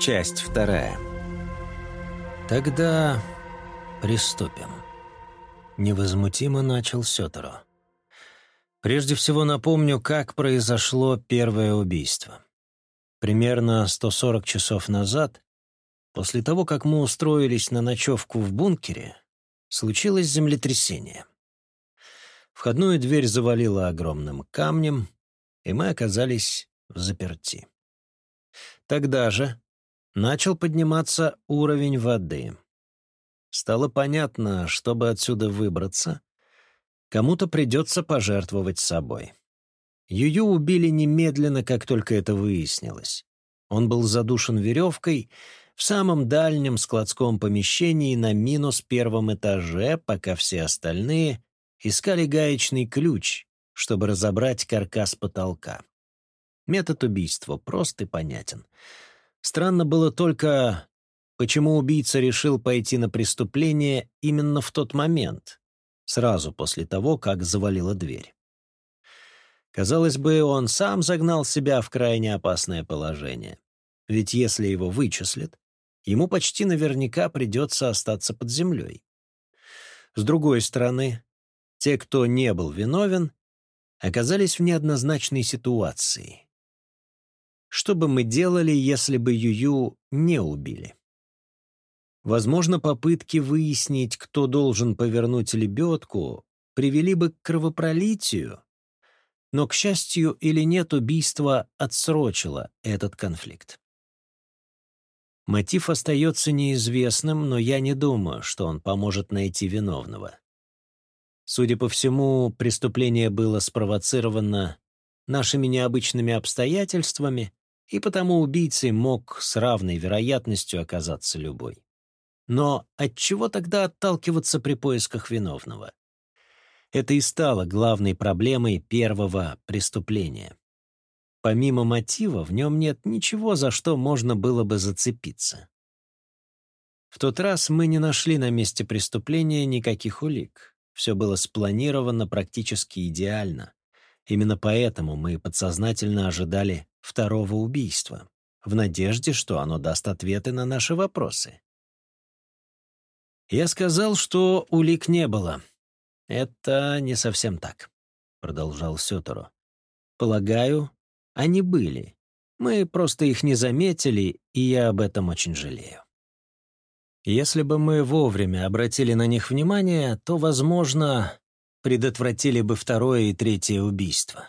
Часть вторая. Тогда приступим. Невозмутимо начал Сётеро. Прежде всего напомню, как произошло первое убийство. Примерно 140 часов назад, после того, как мы устроились на ночевку в бункере, случилось землетрясение. Входную дверь завалило огромным камнем, и мы оказались в заперти. Тогда же начал подниматься уровень воды. Стало понятно, чтобы отсюда выбраться, кому-то придется пожертвовать собой. Юю убили немедленно, как только это выяснилось. Он был задушен веревкой в самом дальнем складском помещении на минус первом этаже, пока все остальные искали гаечный ключ, чтобы разобрать каркас потолка. Метод убийства прост и понятен. Странно было только, почему убийца решил пойти на преступление именно в тот момент, сразу после того, как завалила дверь. Казалось бы, он сам загнал себя в крайне опасное положение. Ведь если его вычислят, ему почти наверняка придется остаться под землей. С другой стороны, те, кто не был виновен, оказались в неоднозначной ситуации. Что бы мы делали, если бы Юю не убили? Возможно, попытки выяснить, кто должен повернуть лебедку, привели бы к кровопролитию, но, к счастью или нет, убийство отсрочило этот конфликт. Мотив остается неизвестным, но я не думаю, что он поможет найти виновного. Судя по всему, преступление было спровоцировано нашими необычными обстоятельствами, и потому убийцей мог с равной вероятностью оказаться любой. Но от чего тогда отталкиваться при поисках виновного? Это и стало главной проблемой первого преступления. Помимо мотива, в нем нет ничего, за что можно было бы зацепиться. В тот раз мы не нашли на месте преступления никаких улик. Все было спланировано практически идеально. Именно поэтому мы подсознательно ожидали второго убийства, в надежде, что оно даст ответы на наши вопросы. Я сказал, что улик не было. Это не совсем так, продолжал Сёторо. Полагаю, они были. Мы просто их не заметили, и я об этом очень жалею. Если бы мы вовремя обратили на них внимание, то, возможно, предотвратили бы второе и третье убийство.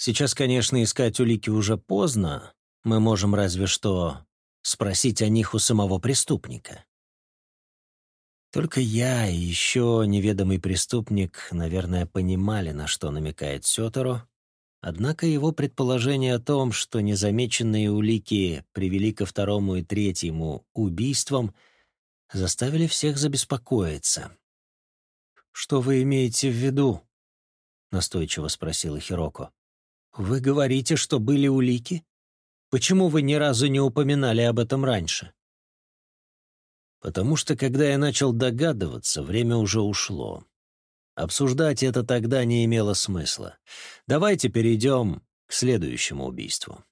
Сейчас, конечно, искать улики уже поздно. Мы можем разве что спросить о них у самого преступника. Только я и еще неведомый преступник, наверное, понимали, на что намекает Сёторо, однако его предположение о том, что незамеченные улики привели ко второму и третьему убийствам, заставили всех забеспокоиться. «Что вы имеете в виду?» — настойчиво спросила Хироко. «Вы говорите, что были улики? Почему вы ни разу не упоминали об этом раньше?» «Потому что, когда я начал догадываться, время уже ушло. Обсуждать это тогда не имело смысла. Давайте перейдем к следующему убийству.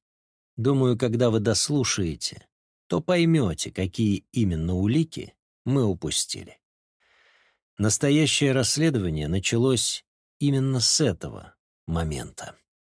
Думаю, когда вы дослушаете, то поймете, какие именно улики мы упустили. Настоящее расследование началось именно с этого момента.